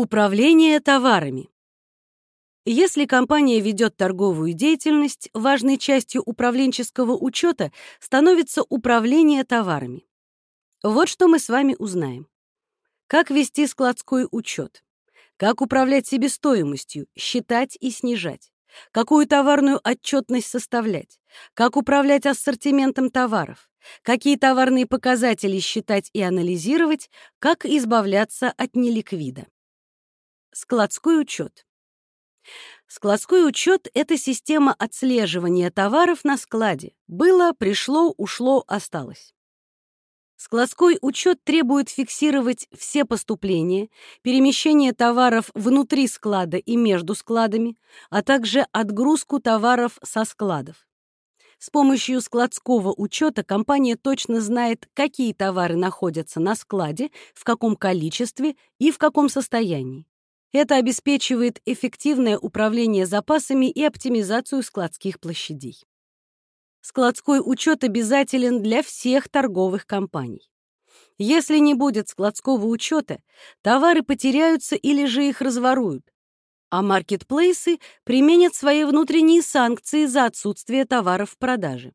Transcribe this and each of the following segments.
Управление товарами. Если компания ведет торговую деятельность, важной частью управленческого учета становится управление товарами. Вот что мы с вами узнаем. Как вести складской учет? Как управлять себестоимостью, считать и снижать? Какую товарную отчетность составлять? Как управлять ассортиментом товаров? Какие товарные показатели считать и анализировать? Как избавляться от неликвида? Складской учет. Складской учет — это система отслеживания товаров на складе. Было, пришло, ушло, осталось. Складской учет требует фиксировать все поступления, перемещение товаров внутри склада и между складами, а также отгрузку товаров со складов. С помощью складского учета компания точно знает, какие товары находятся на складе, в каком количестве и в каком состоянии. Это обеспечивает эффективное управление запасами и оптимизацию складских площадей. Складской учет обязателен для всех торговых компаний. Если не будет складского учета, товары потеряются или же их разворуют, а маркетплейсы применят свои внутренние санкции за отсутствие товаров в продаже.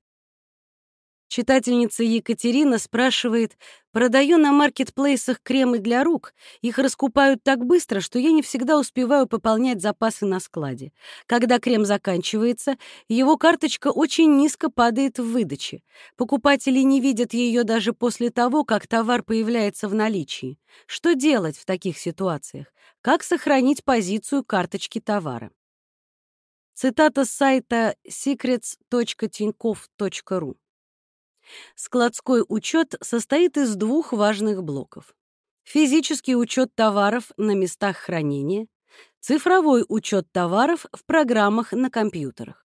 Читательница Екатерина спрашивает, продаю на маркетплейсах кремы для рук, их раскупают так быстро, что я не всегда успеваю пополнять запасы на складе. Когда крем заканчивается, его карточка очень низко падает в выдаче. Покупатели не видят ее даже после того, как товар появляется в наличии. Что делать в таких ситуациях? Как сохранить позицию карточки товара? Цитата с сайта secrets.tinkoff.ru Складской учет состоит из двух важных блоков. Физический учет товаров на местах хранения, цифровой учет товаров в программах на компьютерах.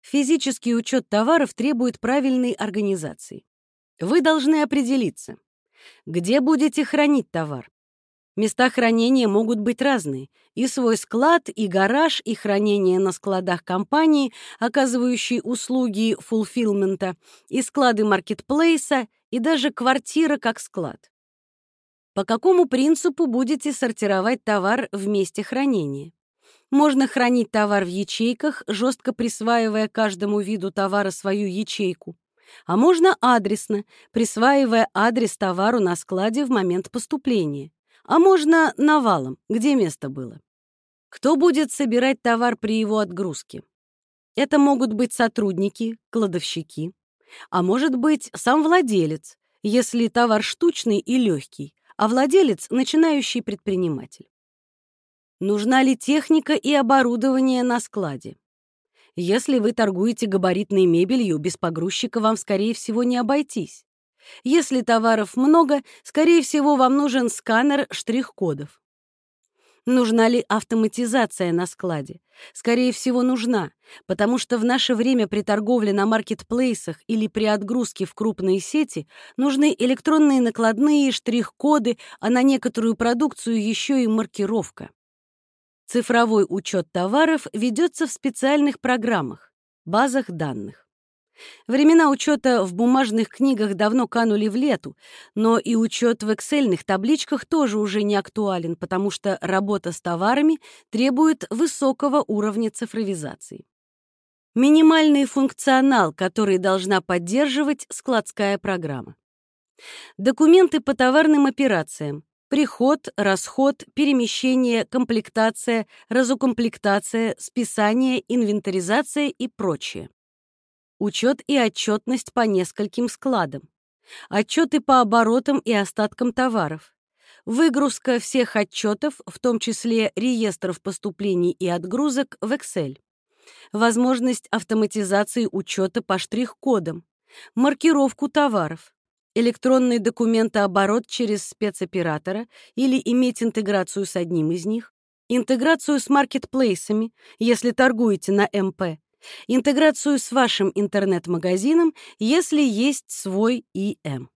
Физический учет товаров требует правильной организации. Вы должны определиться, где будете хранить товар, Места хранения могут быть разные. И свой склад, и гараж, и хранение на складах компании, оказывающей услуги фулфилмента, и склады маркетплейса, и даже квартира как склад. По какому принципу будете сортировать товар в месте хранения? Можно хранить товар в ячейках, жестко присваивая каждому виду товара свою ячейку. А можно адресно, присваивая адрес товару на складе в момент поступления а можно навалом, где место было. Кто будет собирать товар при его отгрузке? Это могут быть сотрудники, кладовщики, а может быть сам владелец, если товар штучный и легкий, а владелец — начинающий предприниматель. Нужна ли техника и оборудование на складе? Если вы торгуете габаритной мебелью, без погрузчика вам, скорее всего, не обойтись. Если товаров много, скорее всего, вам нужен сканер штрих-кодов. Нужна ли автоматизация на складе? Скорее всего, нужна, потому что в наше время при торговле на маркетплейсах или при отгрузке в крупные сети нужны электронные накладные, штрих-коды, а на некоторую продукцию еще и маркировка. Цифровой учет товаров ведется в специальных программах, базах данных. Времена учета в бумажных книгах давно канули в лету, но и учет в эксельных табличках тоже уже не актуален, потому что работа с товарами требует высокого уровня цифровизации. Минимальный функционал, который должна поддерживать складская программа. Документы по товарным операциям. Приход, расход, перемещение, комплектация, разукомплектация, списание, инвентаризация и прочее учет и отчетность по нескольким складам, отчеты по оборотам и остаткам товаров, выгрузка всех отчетов, в том числе реестров поступлений и отгрузок, в Excel, возможность автоматизации учета по штрих-кодам, маркировку товаров, электронный документооборот через спецоператора или иметь интеграцию с одним из них, интеграцию с маркетплейсами, если торгуете на МП, интеграцию с вашим интернет-магазином, если есть свой ИМ.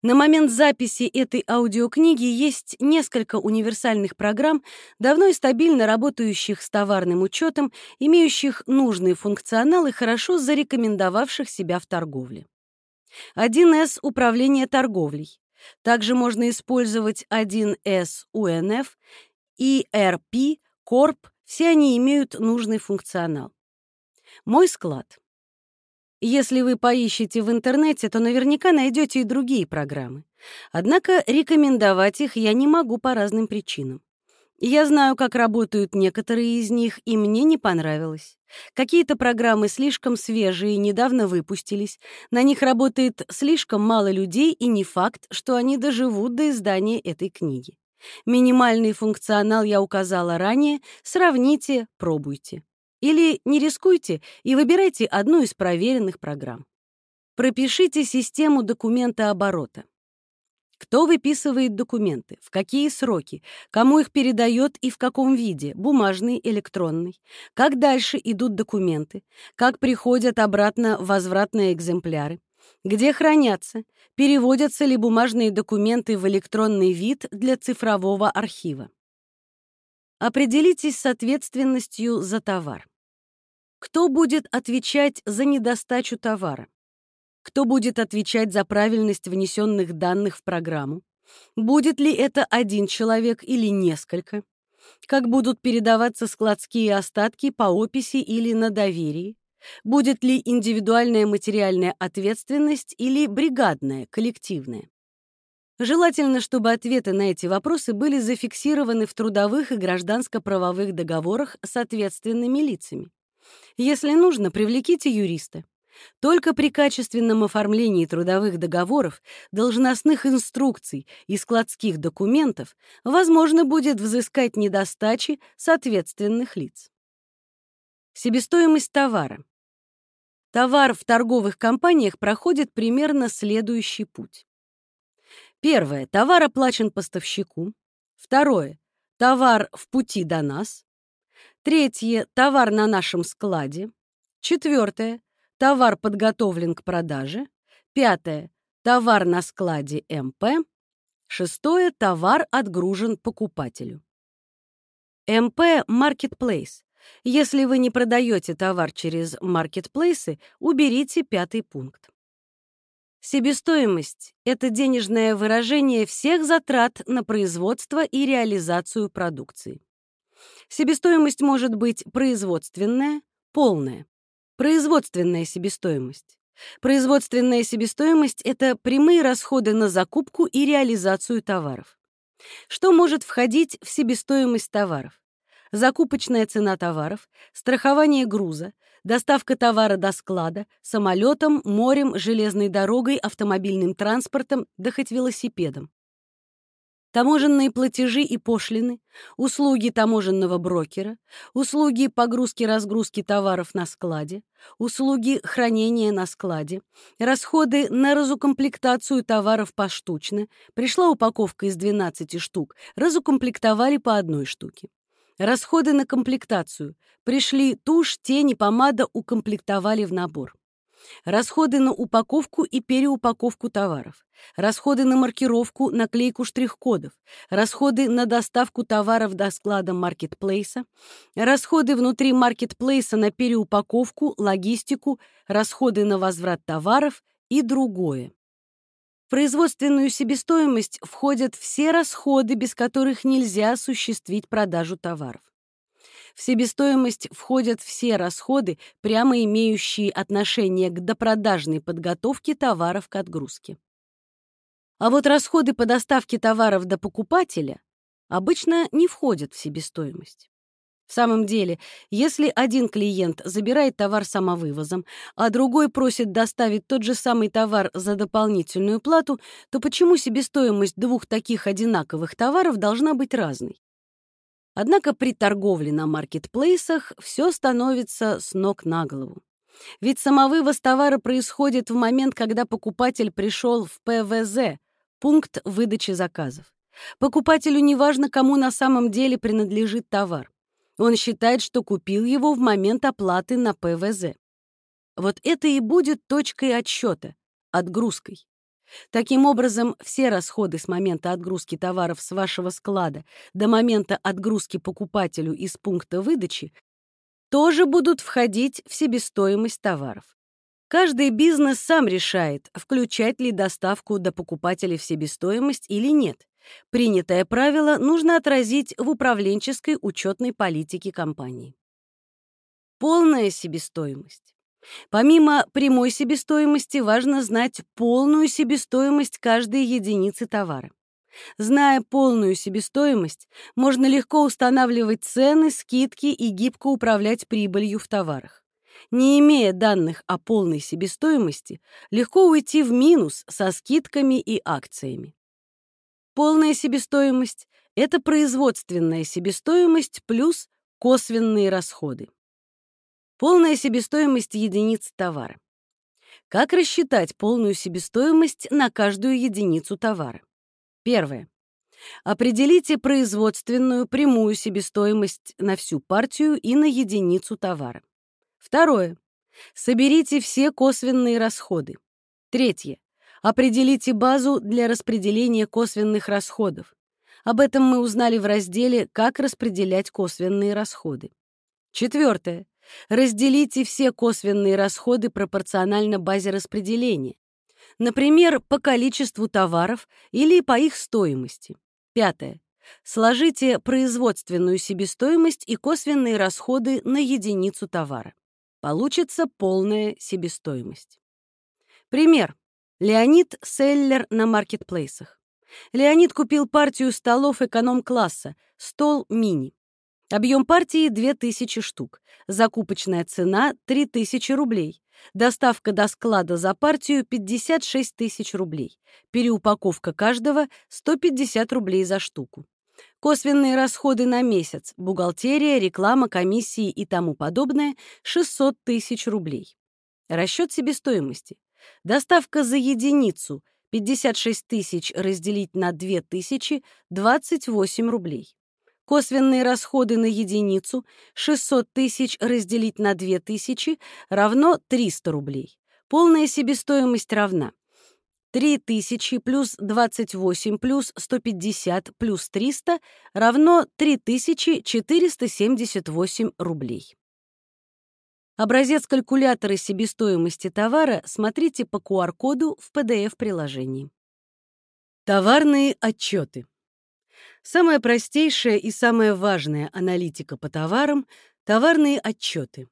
На момент записи этой аудиокниги есть несколько универсальных программ, давно и стабильно работающих с товарным учетом, имеющих нужный функционал и хорошо зарекомендовавших себя в торговле. 1С управление торговлей. Также можно использовать 1С УНФ ERP, Corp, все они имеют нужный функционал. Мой склад. Если вы поищете в интернете, то наверняка найдете и другие программы. Однако рекомендовать их я не могу по разным причинам. Я знаю, как работают некоторые из них, и мне не понравилось. Какие-то программы слишком свежие, недавно выпустились, на них работает слишком мало людей, и не факт, что они доживут до издания этой книги. Минимальный функционал я указала ранее, сравните, пробуйте. Или не рискуйте и выбирайте одну из проверенных программ. Пропишите систему документа оборота. Кто выписывает документы, в какие сроки, кому их передает и в каком виде, бумажный, электронный, как дальше идут документы, как приходят обратно возвратные экземпляры, где хранятся, переводятся ли бумажные документы в электронный вид для цифрового архива. Определитесь с ответственностью за товар. Кто будет отвечать за недостачу товара? Кто будет отвечать за правильность внесенных данных в программу? Будет ли это один человек или несколько? Как будут передаваться складские остатки по описи или на доверии? Будет ли индивидуальная материальная ответственность или бригадная, коллективная? Желательно, чтобы ответы на эти вопросы были зафиксированы в трудовых и гражданско-правовых договорах с ответственными лицами. Если нужно, привлеките юриста. Только при качественном оформлении трудовых договоров, должностных инструкций и складских документов возможно будет взыскать недостачи соответственных лиц. Себестоимость товара. Товар в торговых компаниях проходит примерно следующий путь. Первое. Товар оплачен поставщику. Второе. Товар в пути до нас. Третье. Товар на нашем складе. Четвертое. Товар подготовлен к продаже. Пятое. Товар на складе МП. Шестое. Товар отгружен покупателю. МП – Marketplace. Если вы не продаете товар через маркетплейсы, уберите пятый пункт. Себестоимость — это денежное выражение всех затрат на производство и реализацию продукции. Себестоимость может быть производственная, полная. Производственная себестоимость. Производственная себестоимость — это прямые расходы на закупку и реализацию товаров. Что может входить в себестоимость товаров? Закупочная цена товаров, страхование груза, доставка товара до склада, самолетом, морем, железной дорогой, автомобильным транспортом, да хоть велосипедом таможенные платежи и пошлины, услуги таможенного брокера, услуги погрузки-разгрузки товаров на складе, услуги хранения на складе, расходы на разукомплектацию товаров поштучно, пришла упаковка из 12 штук, разукомплектовали по одной штуке. Расходы на комплектацию. Пришли тушь, тень и помада укомплектовали в набор. Расходы на упаковку и переупаковку товаров. Расходы на маркировку, наклейку штрих-кодов. Расходы на доставку товаров до склада маркетплейса. Расходы внутри маркетплейса на переупаковку, логистику. Расходы на возврат товаров и другое. В производственную себестоимость входят все расходы, без которых нельзя осуществить продажу товаров. В себестоимость входят все расходы, прямо имеющие отношение к допродажной подготовке товаров к отгрузке. А вот расходы по доставке товаров до покупателя обычно не входят в себестоимость. В самом деле, если один клиент забирает товар самовывозом, а другой просит доставить тот же самый товар за дополнительную плату, то почему себестоимость двух таких одинаковых товаров должна быть разной? Однако при торговле на маркетплейсах все становится с ног на голову. Ведь самовывоз товара происходит в момент, когда покупатель пришел в ПВЗ, пункт выдачи заказов. Покупателю не важно, кому на самом деле принадлежит товар. Он считает, что купил его в момент оплаты на ПВЗ. Вот это и будет точкой отсчета, отгрузкой. Таким образом, все расходы с момента отгрузки товаров с вашего склада до момента отгрузки покупателю из пункта выдачи тоже будут входить в себестоимость товаров. Каждый бизнес сам решает, включать ли доставку до покупателя в себестоимость или нет. Принятое правило нужно отразить в управленческой учетной политике компании. Полная себестоимость. Помимо прямой себестоимости, важно знать полную себестоимость каждой единицы товара. Зная полную себестоимость, можно легко устанавливать цены, скидки и гибко управлять прибылью в товарах. Не имея данных о полной себестоимости, легко уйти в минус со скидками и акциями. Полная себестоимость — это производственная себестоимость плюс косвенные расходы. Полная себестоимость единиц товара. Как рассчитать полную себестоимость на каждую единицу товара? Первое. Определите производственную прямую себестоимость на всю партию и на единицу товара. Второе. Соберите все косвенные расходы. Третье. Определите базу для распределения косвенных расходов. Об этом мы узнали в разделе «Как распределять косвенные расходы». Четвертое. Разделите все косвенные расходы пропорционально базе распределения. Например, по количеству товаров или по их стоимости. Пятое. Сложите производственную себестоимость и косвенные расходы на единицу товара. Получится полная себестоимость. Пример. Леонид — селлер на маркетплейсах. Леонид купил партию столов эконом-класса, стол мини. Объем партии 2000 штук. Закупочная цена 3000 рублей. Доставка до склада за партию 56 тысяч рублей. Переупаковка каждого 150 рублей за штуку. Косвенные расходы на месяц, бухгалтерия, реклама, комиссии и тому подобное 600 тысяч рублей. Расчет себестоимости. Доставка за единицу 56 тысяч разделить на 2000 – 28 рублей. Косвенные расходы на единицу 600 тысяч разделить на 2000 равно 300 рублей. Полная себестоимость равна 3000 плюс 28 плюс 150 плюс 300 равно 3478 рублей. Образец калькулятора себестоимости товара смотрите по QR-коду в PDF-приложении. Товарные отчеты. Самая простейшая и самая важная аналитика по товарам — товарные отчеты.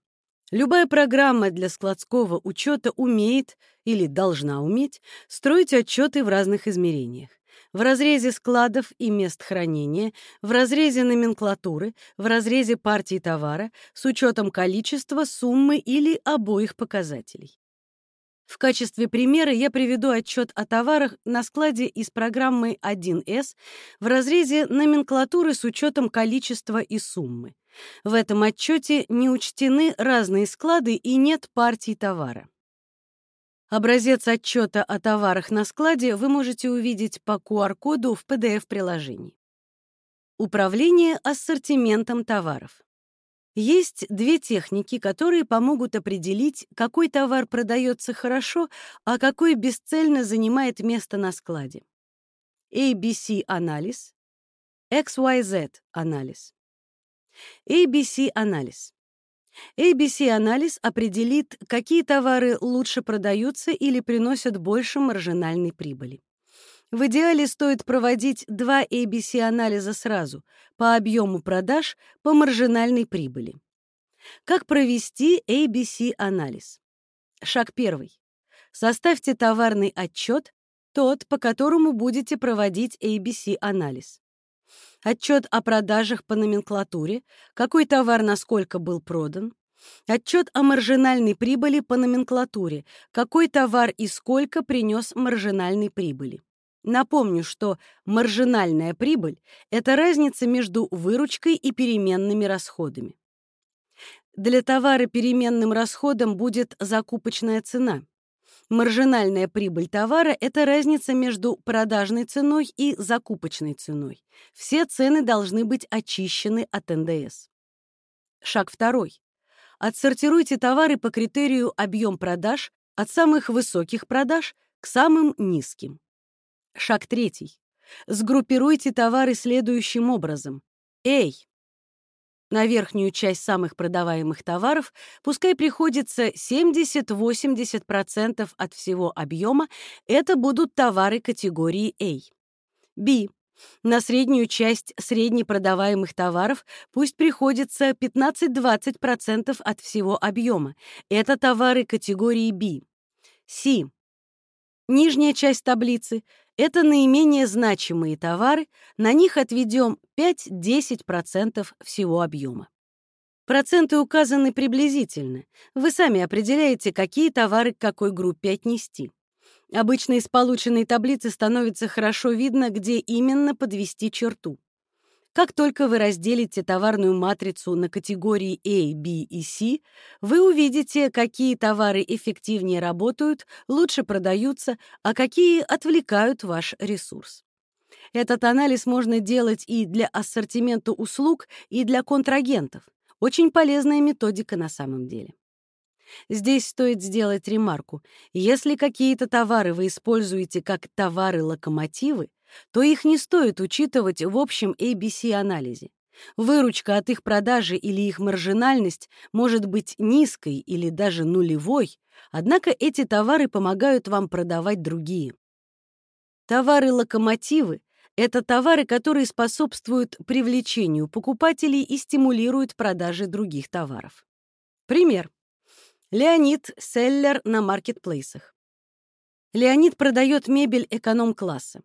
Любая программа для складского учета умеет или должна уметь строить отчеты в разных измерениях. В разрезе складов и мест хранения, в разрезе номенклатуры, в разрезе партий товара с учетом количества, суммы или обоих показателей. В качестве примера я приведу отчет о товарах на складе из программы 1С в разрезе номенклатуры с учетом количества и суммы. В этом отчете не учтены разные склады и нет партий товара. Образец отчета о товарах на складе вы можете увидеть по QR-коду в PDF-приложении. Управление ассортиментом товаров. Есть две техники, которые помогут определить, какой товар продается хорошо, а какой бесцельно занимает место на складе. ABC-анализ, XYZ-анализ. ABC-анализ. ABC-анализ определит, какие товары лучше продаются или приносят больше маржинальной прибыли. В идеале стоит проводить два ABC-анализа сразу по объему продаж, по маржинальной прибыли. Как провести ABC-анализ? Шаг первый. Составьте товарный отчет, тот, по которому будете проводить ABC-анализ. Отчет о продажах по номенклатуре, какой товар насколько был продан, Отчет о маржинальной прибыли по номенклатуре. Какой товар и сколько принес маржинальной прибыли. Напомню, что маржинальная прибыль — это разница между выручкой и переменными расходами. Для товара переменным расходом будет закупочная цена. Маржинальная прибыль товара — это разница между продажной ценой и закупочной ценой. Все цены должны быть очищены от НДС. Шаг второй. Отсортируйте товары по критерию объем продаж от самых высоких продаж к самым низким. Шаг третий. Сгруппируйте товары следующим образом. Эй, На верхнюю часть самых продаваемых товаров пускай приходится 70-80% от всего объема, это будут товары категории A. B. На среднюю часть среднепродаваемых товаров пусть приходится 15-20% от всего объема. Это товары категории B. C. Нижняя часть таблицы — это наименее значимые товары, на них отведем 5-10% всего объема. Проценты указаны приблизительно. Вы сами определяете, какие товары к какой группе отнести. Обычно из полученной таблицы становится хорошо видно, где именно подвести черту. Как только вы разделите товарную матрицу на категории A, B и C, вы увидите, какие товары эффективнее работают, лучше продаются, а какие отвлекают ваш ресурс. Этот анализ можно делать и для ассортимента услуг, и для контрагентов. Очень полезная методика на самом деле. Здесь стоит сделать ремарку. Если какие-то товары вы используете как товары-локомотивы, то их не стоит учитывать в общем ABC-анализе. Выручка от их продажи или их маржинальность может быть низкой или даже нулевой, однако эти товары помогают вам продавать другие. Товары-локомотивы — это товары, которые способствуют привлечению покупателей и стимулируют продажи других товаров. Пример. Леонид — селлер на маркетплейсах. Леонид продает мебель эконом-класса.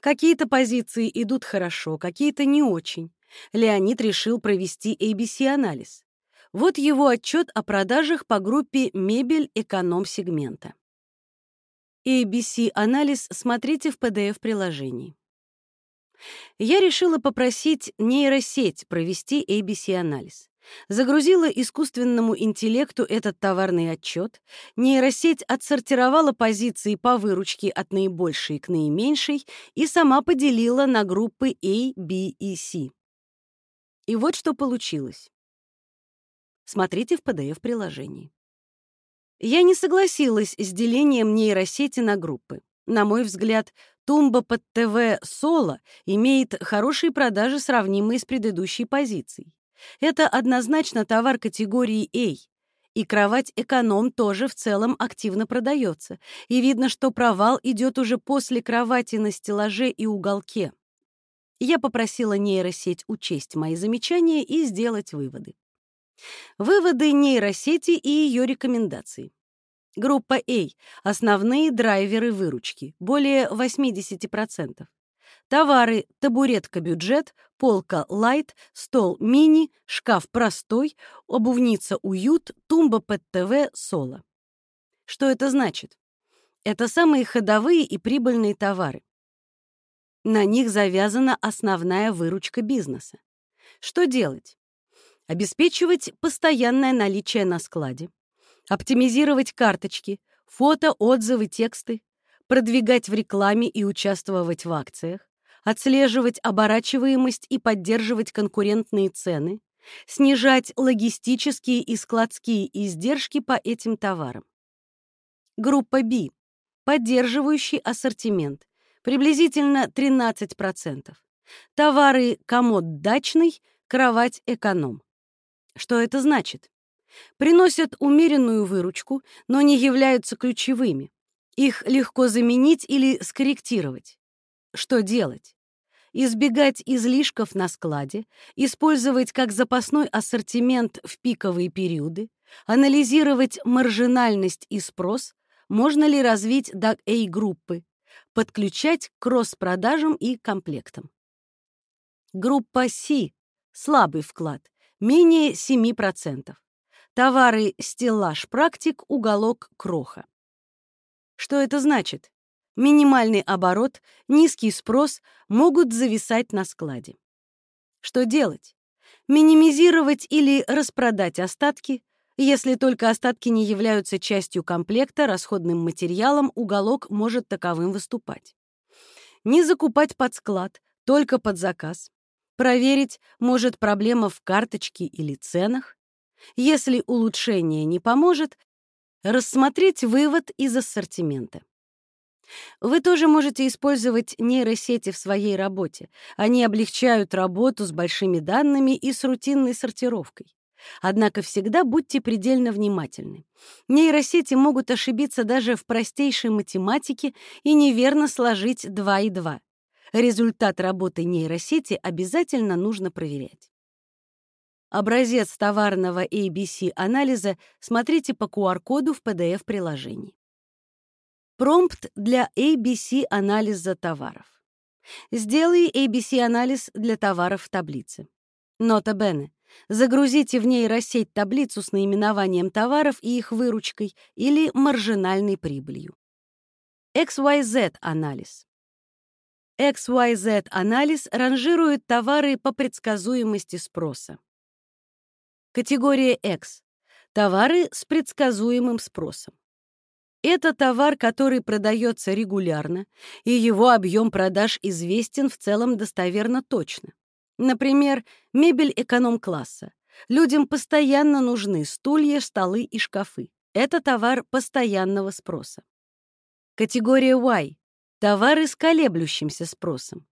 Какие-то позиции идут хорошо, какие-то не очень. Леонид решил провести ABC-анализ. Вот его отчет о продажах по группе «Мебель эконом-сегмента». ABC-анализ смотрите в PDF-приложении. Я решила попросить нейросеть провести ABC-анализ. Загрузила искусственному интеллекту этот товарный отчет, нейросеть отсортировала позиции по выручке от наибольшей к наименьшей и сама поделила на группы A, B и C. И вот что получилось. Смотрите в PDF-приложении. Я не согласилась с делением нейросети на группы. На мой взгляд, тумба под ТВ «Соло» имеет хорошие продажи, сравнимые с предыдущей позицией. Это однозначно товар категории A. И кровать «Эконом» тоже в целом активно продается. И видно, что провал идет уже после кровати на стеллаже и уголке. Я попросила нейросеть учесть мои замечания и сделать выводы. Выводы нейросети и ее рекомендации. Группа A — основные драйверы выручки, более 80%. Товары табуретка-бюджет, полка лайт, стол мини, шкаф простой, обувница уют, тумба под ТВ соло. Что это значит? Это самые ходовые и прибыльные товары. На них завязана основная выручка бизнеса. Что делать? Обеспечивать постоянное наличие на складе, оптимизировать карточки, фото, отзывы, тексты, продвигать в рекламе и участвовать в акциях, отслеживать оборачиваемость и поддерживать конкурентные цены, снижать логистические и складские издержки по этим товарам. Группа B. Поддерживающий ассортимент. Приблизительно 13%. Товары комод дачный, кровать эконом. Что это значит? Приносят умеренную выручку, но не являются ключевыми. Их легко заменить или скорректировать. Что делать? Избегать излишков на складе, использовать как запасной ассортимент в пиковые периоды, анализировать маржинальность и спрос, можно ли развить до A-группы, подключать к кросс-продажам и комплектам. Группа C – слабый вклад, менее 7%. Товары стеллаж практик, уголок кроха. Что это значит? Минимальный оборот, низкий спрос могут зависать на складе. Что делать? Минимизировать или распродать остатки. Если только остатки не являются частью комплекта, расходным материалом уголок может таковым выступать. Не закупать под склад, только под заказ. Проверить, может проблема в карточке или ценах. Если улучшение не поможет, рассмотреть вывод из ассортимента. Вы тоже можете использовать нейросети в своей работе. Они облегчают работу с большими данными и с рутинной сортировкой. Однако всегда будьте предельно внимательны. Нейросети могут ошибиться даже в простейшей математике и неверно сложить 2 и 2. Результат работы нейросети обязательно нужно проверять. Образец товарного ABC-анализа смотрите по QR-коду в PDF-приложении. Промпт для ABC-анализа товаров. Сделай ABC-анализ для товаров в таблице. Нота Бене. Загрузите в нейросеть таблицу с наименованием товаров и их выручкой или маржинальной прибылью. XYZ-анализ. XYZ-анализ ранжирует товары по предсказуемости спроса. Категория X — товары с предсказуемым спросом. Это товар, который продается регулярно, и его объем продаж известен в целом достоверно точно. Например, мебель эконом-класса. Людям постоянно нужны стулья, столы и шкафы. Это товар постоянного спроса. Категория Y — товары с колеблющимся спросом.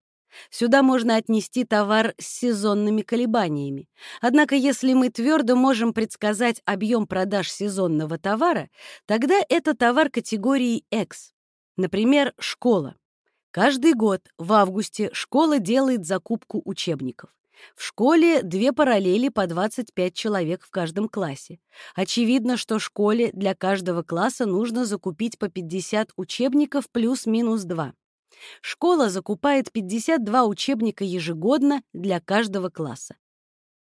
Сюда можно отнести товар с сезонными колебаниями. Однако, если мы твердо можем предсказать объем продаж сезонного товара, тогда это товар категории X. Например, школа. Каждый год в августе школа делает закупку учебников. В школе две параллели по 25 человек в каждом классе. Очевидно, что школе для каждого класса нужно закупить по 50 учебников плюс-минус 2. Школа закупает 52 учебника ежегодно для каждого класса.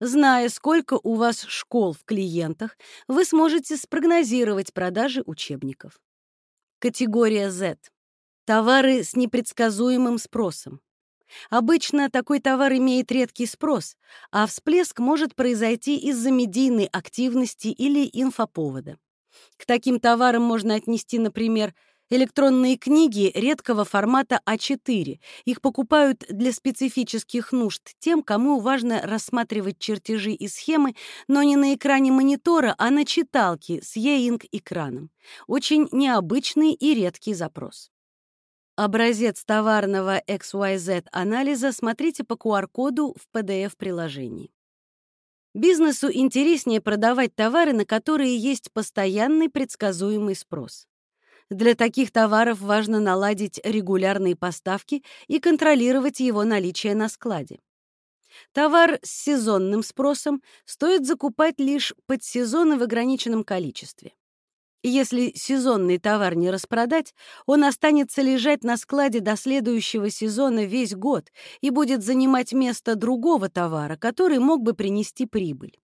Зная, сколько у вас школ в клиентах, вы сможете спрогнозировать продажи учебников. Категория Z. Товары с непредсказуемым спросом. Обычно такой товар имеет редкий спрос, а всплеск может произойти из-за медийной активности или инфоповода. К таким товарам можно отнести, например, электронные книги редкого формата А4. Их покупают для специфических нужд тем, кому важно рассматривать чертежи и схемы, но не на экране монитора, а на читалке с E-Ink-экраном. Очень необычный и редкий запрос. Образец товарного XYZ-анализа смотрите по QR-коду в PDF-приложении. Бизнесу интереснее продавать товары, на которые есть постоянный предсказуемый спрос. Для таких товаров важно наладить регулярные поставки и контролировать его наличие на складе. Товар с сезонным спросом стоит закупать лишь под сезоны в ограниченном количестве. Если сезонный товар не распродать, он останется лежать на складе до следующего сезона весь год и будет занимать место другого товара, который мог бы принести прибыль.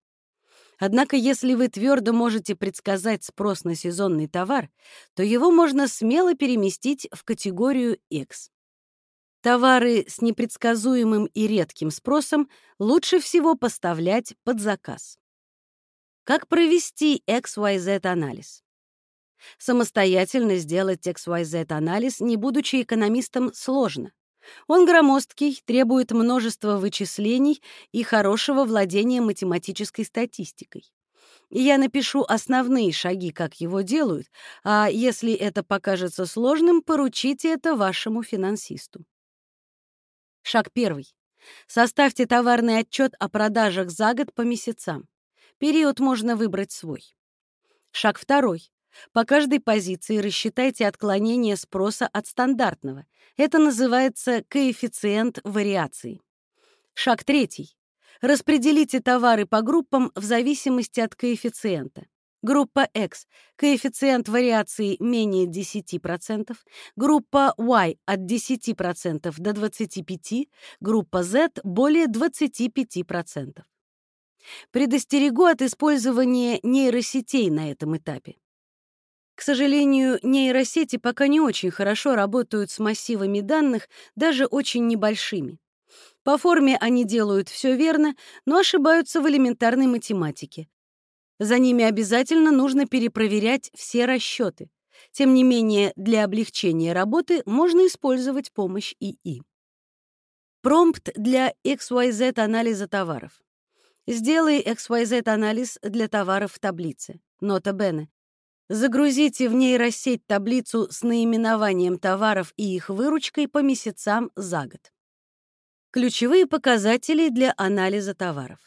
Однако, если вы твердо можете предсказать спрос на сезонный товар, то его можно смело переместить в категорию X. Товары с непредсказуемым и редким спросом лучше всего поставлять под заказ. Как провести XYZ-анализ? Самостоятельно сделать XYZ-анализ, не будучи экономистом, сложно. Он громоздкий, требует множества вычислений и хорошего владения математической статистикой. Я напишу основные шаги, как его делают, а если это покажется сложным, поручите это вашему финансисту. Шаг первый. Составьте товарный отчет о продажах за год по месяцам. Период можно выбрать свой. Шаг второй. По каждой позиции рассчитайте отклонение спроса от стандартного. Это называется коэффициент вариации. Шаг третий. Распределите товары по группам в зависимости от коэффициента. Группа X – коэффициент вариации менее 10%, группа Y – от 10% до 25%, группа Z – более 25%. Предостерегу от использования нейросетей на этом этапе. К сожалению, нейросети пока не очень хорошо работают с массивами данных, даже очень небольшими. По форме они делают все верно, но ошибаются в элементарной математике. За ними обязательно нужно перепроверять все расчеты. Тем не менее, для облегчения работы можно использовать помощь ИИ. Промпт для XYZ-анализа товаров. Сделай XYZ-анализ для товаров в таблице. Нота Бене. Загрузите в нейросеть таблицу с наименованием товаров и их выручкой по месяцам за год. Ключевые показатели для анализа товаров.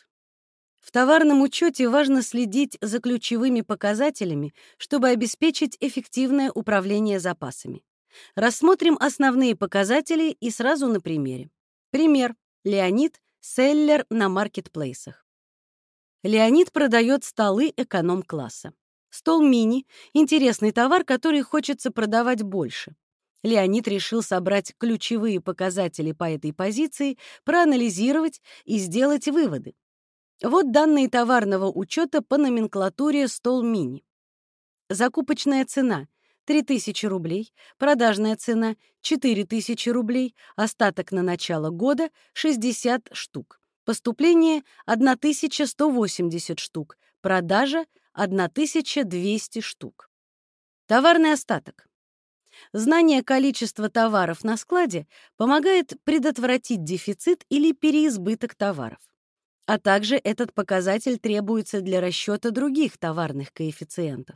В товарном учете важно следить за ключевыми показателями, чтобы обеспечить эффективное управление запасами. Рассмотрим основные показатели и сразу на примере. Пример. Леонид — селлер на маркетплейсах. Леонид продает столы эконом-класса. Стол мини — интересный товар, который хочется продавать больше. Леонид решил собрать ключевые показатели по этой позиции, проанализировать и сделать выводы. Вот данные товарного учета по номенклатуре «Стол мини». Закупочная цена — 3000 рублей, продажная цена — 4000 рублей, остаток на начало года — 60 штук. Поступление — 1180 штук, продажа 1200 штук. Товарный остаток. Знание количества товаров на складе помогает предотвратить дефицит или переизбыток товаров. А также этот показатель требуется для расчета других товарных коэффициентов.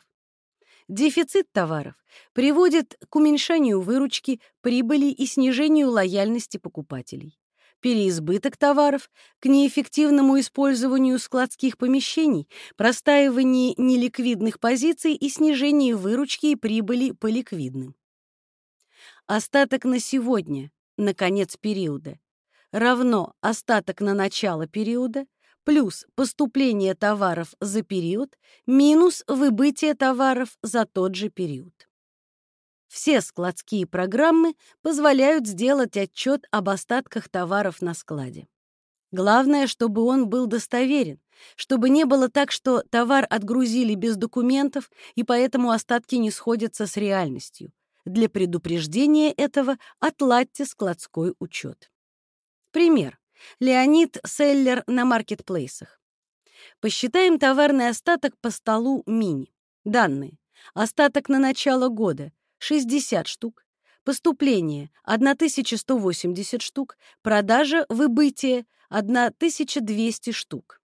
Дефицит товаров приводит к уменьшению выручки, прибыли и снижению лояльности покупателей переизбыток товаров, к неэффективному использованию складских помещений, простаиванию неликвидных позиций и снижению выручки и прибыли по ликвидным. Остаток на сегодня, на конец периода, равно остаток на начало периода плюс поступление товаров за период минус выбытие товаров за тот же период. Все складские программы позволяют сделать отчет об остатках товаров на складе. Главное, чтобы он был достоверен, чтобы не было так, что товар отгрузили без документов, и поэтому остатки не сходятся с реальностью. Для предупреждения этого отладьте складской учет. Пример. Леонид Селлер на маркетплейсах. Посчитаем товарный остаток по столу мини. Данные. Остаток на начало года 60 штук, поступление 1180 штук, продажа, выбытие 1200 штук.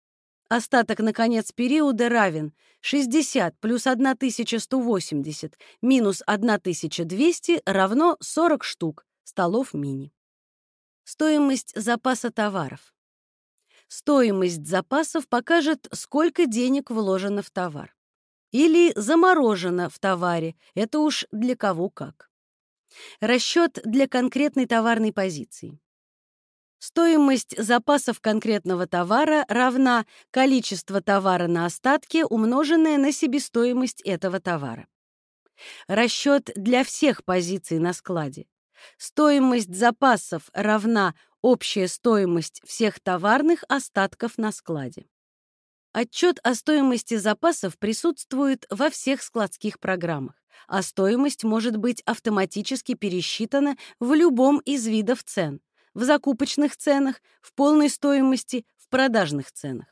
Остаток на конец периода равен 60 плюс 1180 минус 1200 равно 40 штук столов мини. Стоимость запаса товаров. Стоимость запасов покажет, сколько денег вложено в товар или заморожено в товаре, это уж для кого как. Расчет для конкретной товарной позиции. Стоимость запасов конкретного товара равна количество товара на остатке, умноженное на себестоимость этого товара. Расчет для всех позиций на складе. Стоимость запасов равна общая стоимость всех товарных остатков на складе. Отчет о стоимости запасов присутствует во всех складских программах, а стоимость может быть автоматически пересчитана в любом из видов цен, в закупочных ценах, в полной стоимости, в продажных ценах.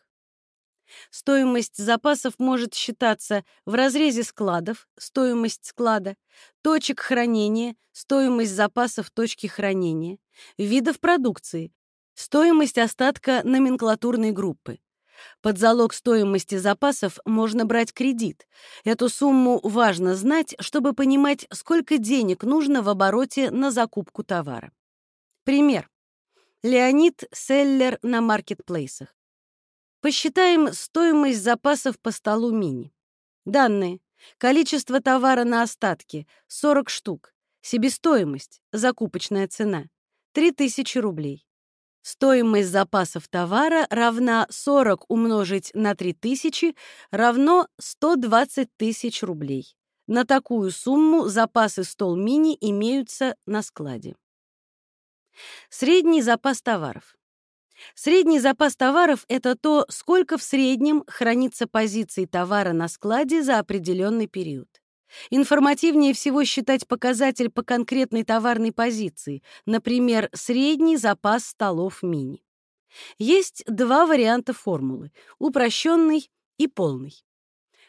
Стоимость запасов может считаться в разрезе складов, стоимость склада, точек хранения, стоимость запасов точки хранения, видов продукции, стоимость остатка номенклатурной группы, под залог стоимости запасов можно брать кредит. Эту сумму важно знать, чтобы понимать, сколько денег нужно в обороте на закупку товара. Пример. Леонид — селлер на маркетплейсах. Посчитаем стоимость запасов по столу мини. Данные. Количество товара на остатке — 40 штук. Себестоимость, закупочная цена — 3000 рублей. Стоимость запасов товара равна 40 умножить на 3000 равно 120 тысяч рублей. На такую сумму запасы стол мини имеются на складе. Средний запас товаров. Средний запас товаров — это то, сколько в среднем хранится позиций товара на складе за определенный период. Информативнее всего считать показатель по конкретной товарной позиции, например, средний запас столов мини. Есть два варианта формулы — упрощенный и полный.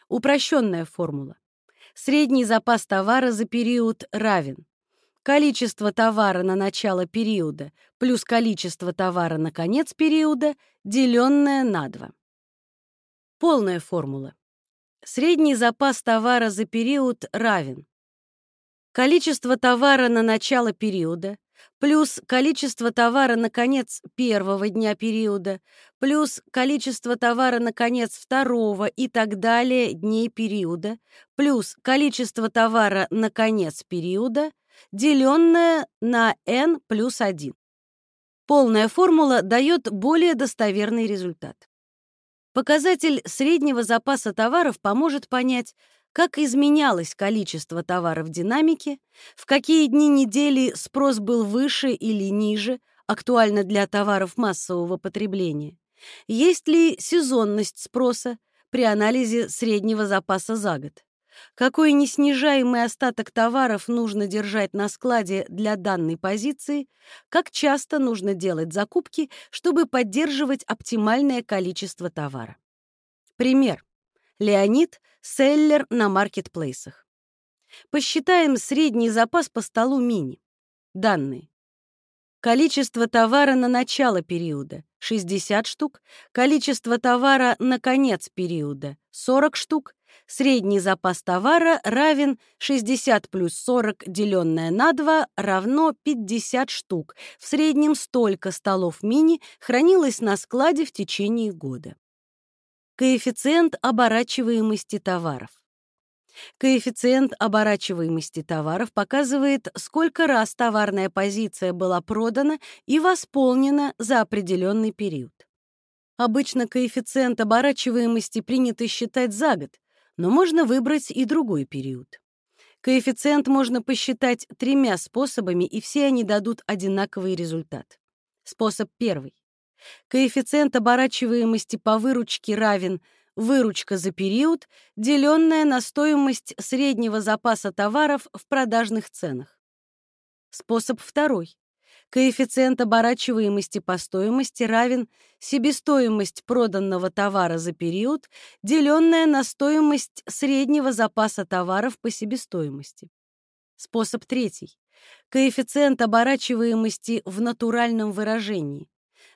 Упрощенная формула. Средний запас товара за период равен количество товара на начало периода плюс количество товара на конец периода, деленное на 2. Полная формула. Средний запас товара за период равен количество товара на начало периода плюс количество товара на конец первого дня периода плюс количество товара на конец второго и так далее дней периода плюс количество товара на конец периода, деленное на n плюс 1. Полная формула дает более достоверный результат. Показатель среднего запаса товаров поможет понять, как изменялось количество товаров в динамике, в какие дни недели спрос был выше или ниже, актуально для товаров массового потребления, есть ли сезонность спроса при анализе среднего запаса за год, какой неснижаемый остаток товаров нужно держать на складе для данной позиции, как часто нужно делать закупки, чтобы поддерживать оптимальное количество товара. Пример. Леонид — селлер на маркетплейсах. Посчитаем средний запас по столу мини. Данные. Количество товара на начало периода — 60 штук, количество товара на конец периода — 40 штук, средний запас товара равен 60 плюс 40, деленное на 2, равно 50 штук. В среднем столько столов мини хранилось на складе в течение года. Коэффициент оборачиваемости товаров. Коэффициент оборачиваемости товаров показывает, сколько раз товарная позиция была продана и восполнена за определенный период. Обычно коэффициент оборачиваемости принято считать за год, но можно выбрать и другой период. Коэффициент можно посчитать тремя способами, и все они дадут одинаковый результат. Способ первый. Коэффициент оборачиваемости по выручке равен выручка за период, деленная на стоимость среднего запаса товаров в продажных ценах. Способ второй. Коэффициент оборачиваемости по стоимости равен себестоимость проданного товара за период, деленная на стоимость среднего запаса товаров по себестоимости. Способ третий. Коэффициент оборачиваемости в натуральном выражении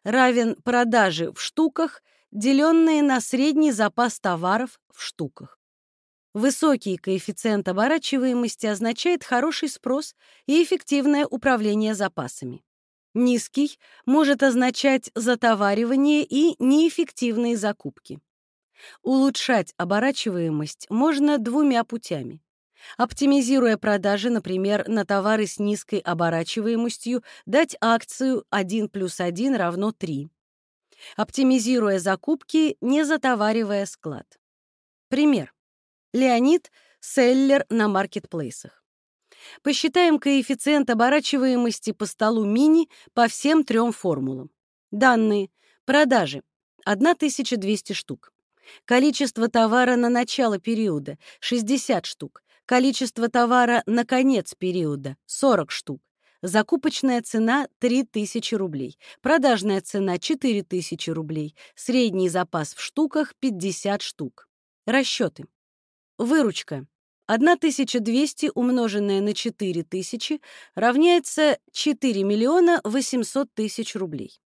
равен продаже в штуках, деленные на средний запас товаров в штуках. Высокий коэффициент оборачиваемости означает хороший спрос и эффективное управление запасами. Низкий может означать затоваривание и неэффективные закупки. Улучшать оборачиваемость можно двумя путями оптимизируя продажи, например, на товары с низкой оборачиваемостью, дать акцию 1 плюс 1 равно 3. Оптимизируя закупки, не затоваривая склад. Пример. Леонид — селлер на маркетплейсах. Посчитаем коэффициент оборачиваемости по столу мини по всем трем формулам. Данные. Продажи. 1200 штук. Количество товара на начало периода — 60 штук. Количество товара на конец периода — 40 штук. Закупочная цена — 3000 рублей. Продажная цена — 4000 рублей. Средний запас в штуках — 50 штук. Расчеты. Выручка. 1200 умноженное на 4000 равняется 4 миллиона 800 тысяч рублей.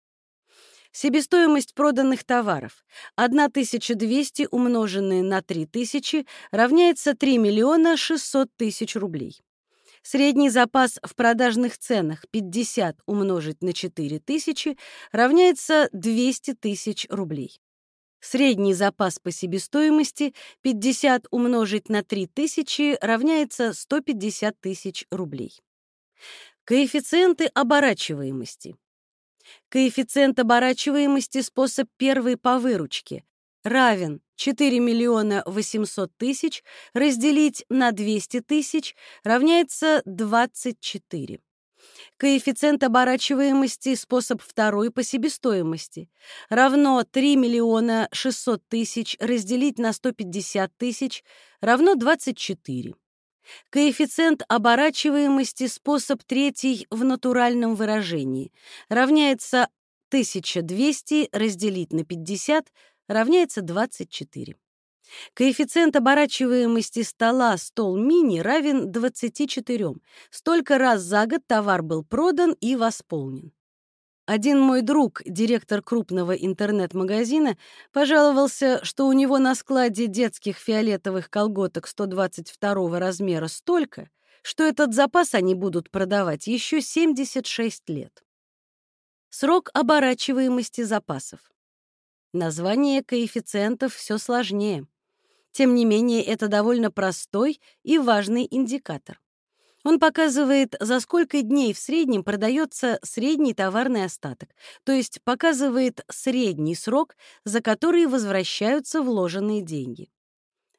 Себестоимость проданных товаров 1200 умноженное на 3000 равняется 3 миллиона 600 тысяч рублей. Средний запас в продажных ценах 50 умножить на 4000 равняется 200 тысяч рублей. Средний запас по себестоимости 50 умножить на 3000 равняется 150 тысяч рублей. Коэффициенты оборачиваемости. Коэффициент оборачиваемости способ первый по выручке равен 4 миллиона 800 тысяч разделить на 200 тысяч равняется 24. Коэффициент оборачиваемости способ второй по себестоимости равно 3 миллиона 600 тысяч разделить на 150 тысяч равно 24. Коэффициент оборачиваемости способ третий в натуральном выражении равняется 1200 разделить на 50 равняется 24. Коэффициент оборачиваемости стола стол мини равен 24. Столько раз за год товар был продан и восполнен. Один мой друг, директор крупного интернет-магазина, пожаловался, что у него на складе детских фиолетовых колготок 122 размера столько, что этот запас они будут продавать еще 76 лет. Срок оборачиваемости запасов. Название коэффициентов все сложнее. Тем не менее, это довольно простой и важный индикатор. Он показывает, за сколько дней в среднем продается средний товарный остаток, то есть показывает средний срок, за который возвращаются вложенные деньги.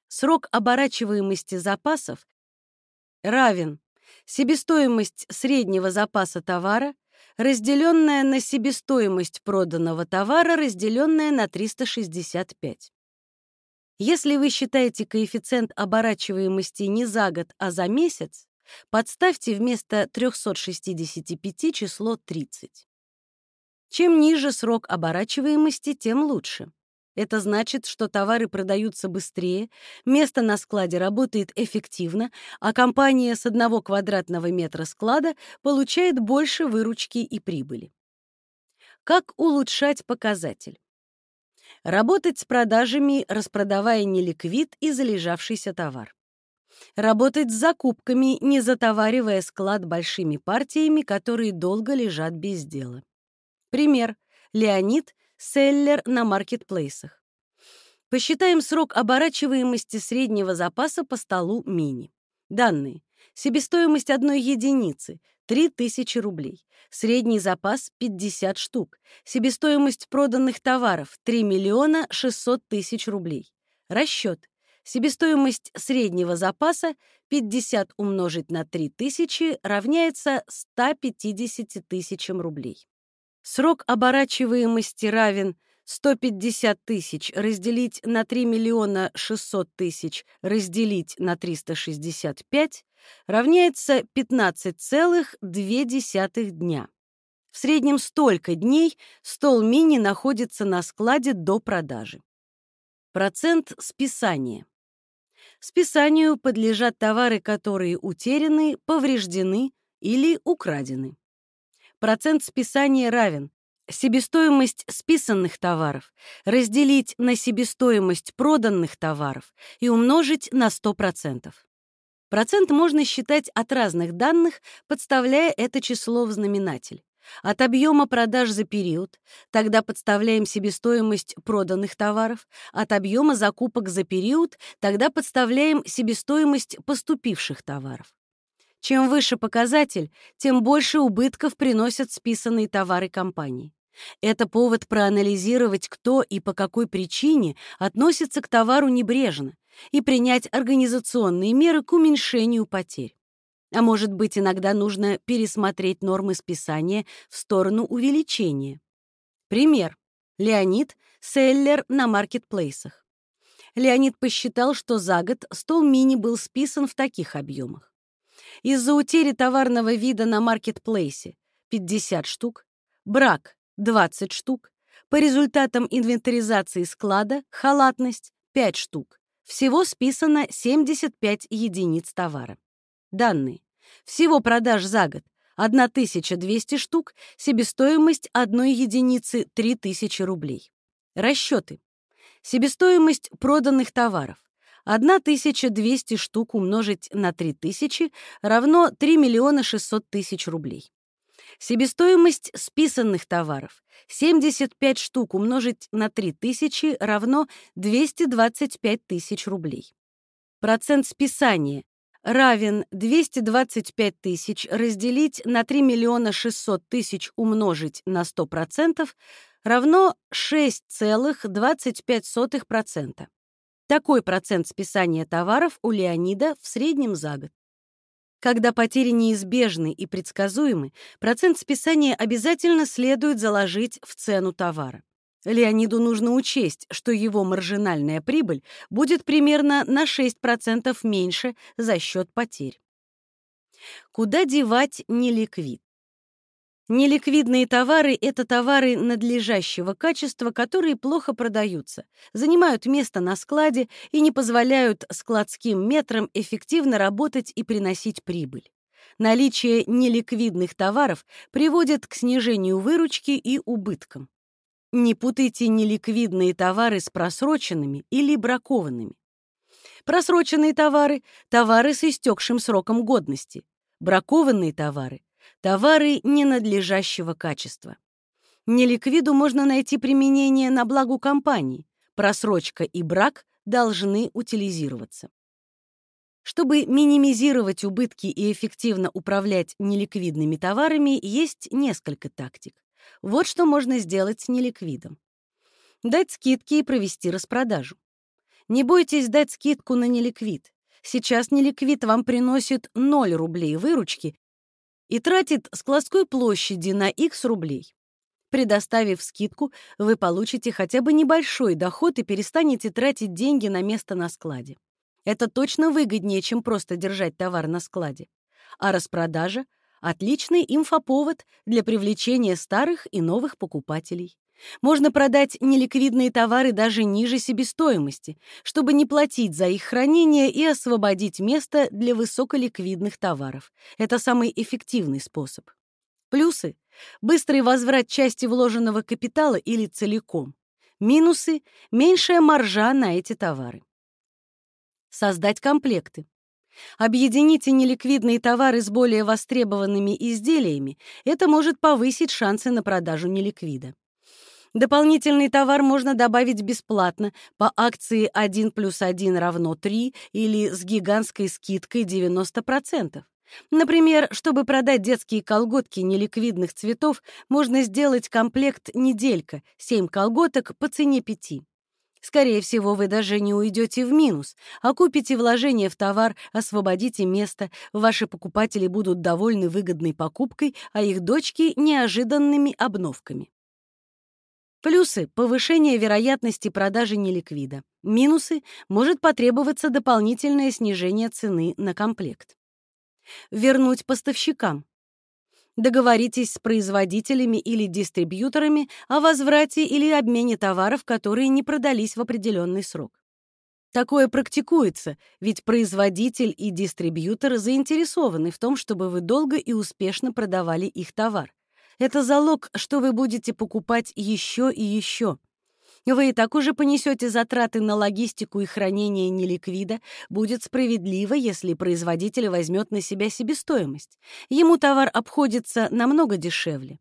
Срок оборачиваемости запасов равен себестоимость среднего запаса товара, разделенная на себестоимость проданного товара, разделенная на 365. Если вы считаете коэффициент оборачиваемости не за год, а за месяц, Подставьте вместо 365 число 30. Чем ниже срок оборачиваемости, тем лучше. Это значит, что товары продаются быстрее, место на складе работает эффективно, а компания с одного квадратного метра склада получает больше выручки и прибыли. Как улучшать показатель? Работать с продажами, распродавая неликвид и залежавшийся товар работать с закупками, не затоваривая склад большими партиями, которые долго лежат без дела. Пример. Леонид – селлер на маркетплейсах. Посчитаем срок оборачиваемости среднего запаса по столу мини. Данные. Себестоимость одной единицы – 3000 рублей. Средний запас – 50 штук. Себестоимость проданных товаров – 3 миллиона 600 тысяч рублей. Расчет. Себестоимость среднего запаса 50 умножить на 3000 равняется 150 тысячам рублей. Срок оборачиваемости равен 150 тысяч разделить на 3 миллиона 600 тысяч разделить на 365 равняется 15,2 дня. В среднем столько дней стол мини находится на складе до продажи. Процент списания. Списанию подлежат товары, которые утеряны, повреждены или украдены. Процент списания равен себестоимость списанных товаров разделить на себестоимость проданных товаров и умножить на 100%. Процент можно считать от разных данных, подставляя это число в знаменатель. От объема продаж за период, тогда подставляем себестоимость проданных товаров, от объема закупок за период, тогда подставляем себестоимость поступивших товаров. Чем выше показатель, тем больше убытков приносят списанные товары компании. Это повод проанализировать, кто и по какой причине относится к товару небрежно, и принять организационные меры к уменьшению потерь. А может быть, иногда нужно пересмотреть нормы списания в сторону увеличения. Пример. Леонид — селлер на маркетплейсах. Леонид посчитал, что за год стол мини был списан в таких объемах. Из-за утери товарного вида на маркетплейсе 50 штук, брак 20 штук, по результатам инвентаризации склада халатность 5 штук. Всего списано 75 единиц товара. Данные. Всего продаж за год 1200 штук, себестоимость одной единицы 3000 рублей. Расчеты. Себестоимость проданных товаров. 1200 штук умножить на 3000 равно 3 миллиона 600 тысяч рублей. Себестоимость списанных товаров. 75 штук умножить на 3000 равно 225 тысяч рублей. Процент списания равен 225 тысяч разделить на 3 миллиона 600 тысяч умножить на 100% равно 6,25%. Такой процент списания товаров у Леонида в среднем за год. Когда потери неизбежны и предсказуемы, процент списания обязательно следует заложить в цену товара. Леониду нужно учесть, что его маржинальная прибыль будет примерно на 6% меньше за счет потерь. Куда девать неликвид? Неликвидные товары — это товары надлежащего качества, которые плохо продаются, занимают место на складе и не позволяют складским метрам эффективно работать и приносить прибыль. Наличие неликвидных товаров приводит к снижению выручки и убыткам. Не путайте неликвидные товары с просроченными или бракованными. Просроченные товары — товары с истекшим сроком годности. Бракованные товары — товары ненадлежащего качества. Неликвиду можно найти применение на благо компании. Просрочка и брак должны утилизироваться. Чтобы минимизировать убытки и эффективно управлять неликвидными товарами, есть несколько тактик. Вот что можно сделать с неликвидом. Дать скидки и провести распродажу. Не бойтесь дать скидку на неликвид. Сейчас неликвид вам приносит 0 рублей выручки и тратит складской площади на X рублей. Предоставив скидку, вы получите хотя бы небольшой доход и перестанете тратить деньги на место на складе. Это точно выгоднее, чем просто держать товар на складе. А распродажа — отличный инфоповод для привлечения старых и новых покупателей. Можно продать неликвидные товары даже ниже себестоимости, чтобы не платить за их хранение и освободить место для высоколиквидных товаров. Это самый эффективный способ. Плюсы — быстрый возврат части вложенного капитала или целиком. Минусы — меньшая маржа на эти товары. Создать комплекты. Объедините неликвидные товары с более востребованными изделиями. Это может повысить шансы на продажу неликвида. Дополнительный товар можно добавить бесплатно по акции 1 плюс 1 равно 3 или с гигантской скидкой 90%. Например, чтобы продать детские колготки неликвидных цветов, можно сделать комплект «Неделька» — 7 колготок по цене 5. Скорее всего, вы даже не уйдете в минус, а купите вложение в товар, освободите место, ваши покупатели будут довольны выгодной покупкой, а их дочки — неожиданными обновками. Плюсы — повышение вероятности продажи неликвида. Минусы — может потребоваться дополнительное снижение цены на комплект. Вернуть поставщикам. Договоритесь с производителями или дистрибьюторами о возврате или обмене товаров, которые не продались в определенный срок. Такое практикуется, ведь производитель и дистрибьютор заинтересованы в том, чтобы вы долго и успешно продавали их товар. Это залог, что вы будете покупать еще и еще. Вы и так уже понесете затраты на логистику и хранение неликвида. Будет справедливо, если производитель возьмет на себя себестоимость. Ему товар обходится намного дешевле.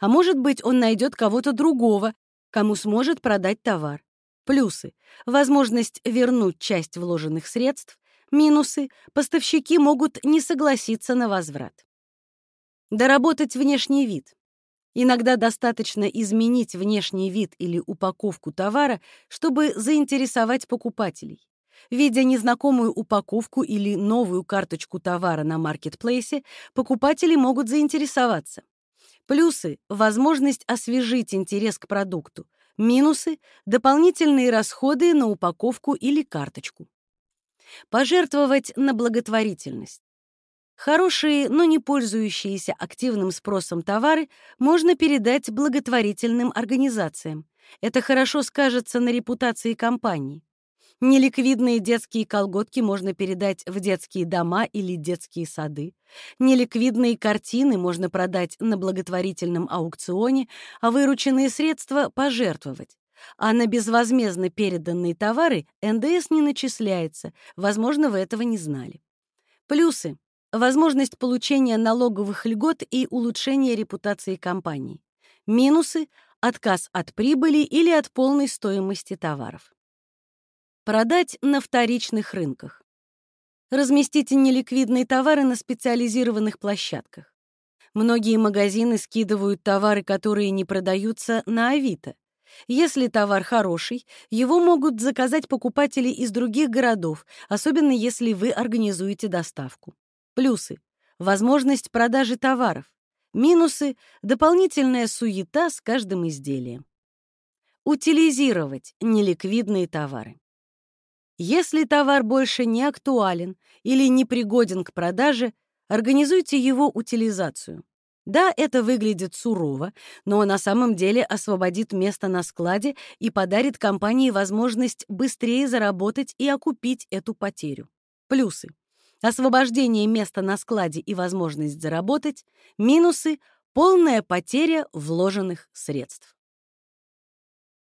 А может быть, он найдет кого-то другого, кому сможет продать товар. Плюсы — возможность вернуть часть вложенных средств. Минусы — поставщики могут не согласиться на возврат. Доработать внешний вид. Иногда достаточно изменить внешний вид или упаковку товара, чтобы заинтересовать покупателей. Видя незнакомую упаковку или новую карточку товара на маркетплейсе, покупатели могут заинтересоваться. Плюсы — возможность освежить интерес к продукту. Минусы — дополнительные расходы на упаковку или карточку. Пожертвовать на благотворительность. Хорошие, но не пользующиеся активным спросом товары можно передать благотворительным организациям. Это хорошо скажется на репутации компании. Неликвидные детские колготки можно передать в детские дома или детские сады. Неликвидные картины можно продать на благотворительном аукционе, а вырученные средства пожертвовать. А на безвозмездно переданные товары НДС не начисляется. Возможно, вы этого не знали. Плюсы возможность получения налоговых льгот и улучшение репутации компании. Минусы — отказ от прибыли или от полной стоимости товаров. Продать на вторичных рынках. Разместите неликвидные товары на специализированных площадках. Многие магазины скидывают товары, которые не продаются, на Авито. Если товар хороший, его могут заказать покупатели из других городов, особенно если вы организуете доставку. Плюсы — возможность продажи товаров. Минусы — дополнительная суета с каждым изделием. Утилизировать неликвидные товары. Если товар больше не актуален или не пригоден к продаже, организуйте его утилизацию. Да, это выглядит сурово, но на самом деле освободит место на складе и подарит компании возможность быстрее заработать и окупить эту потерю. Плюсы. Освобождение места на складе и возможность заработать, минусы — полная потеря вложенных средств.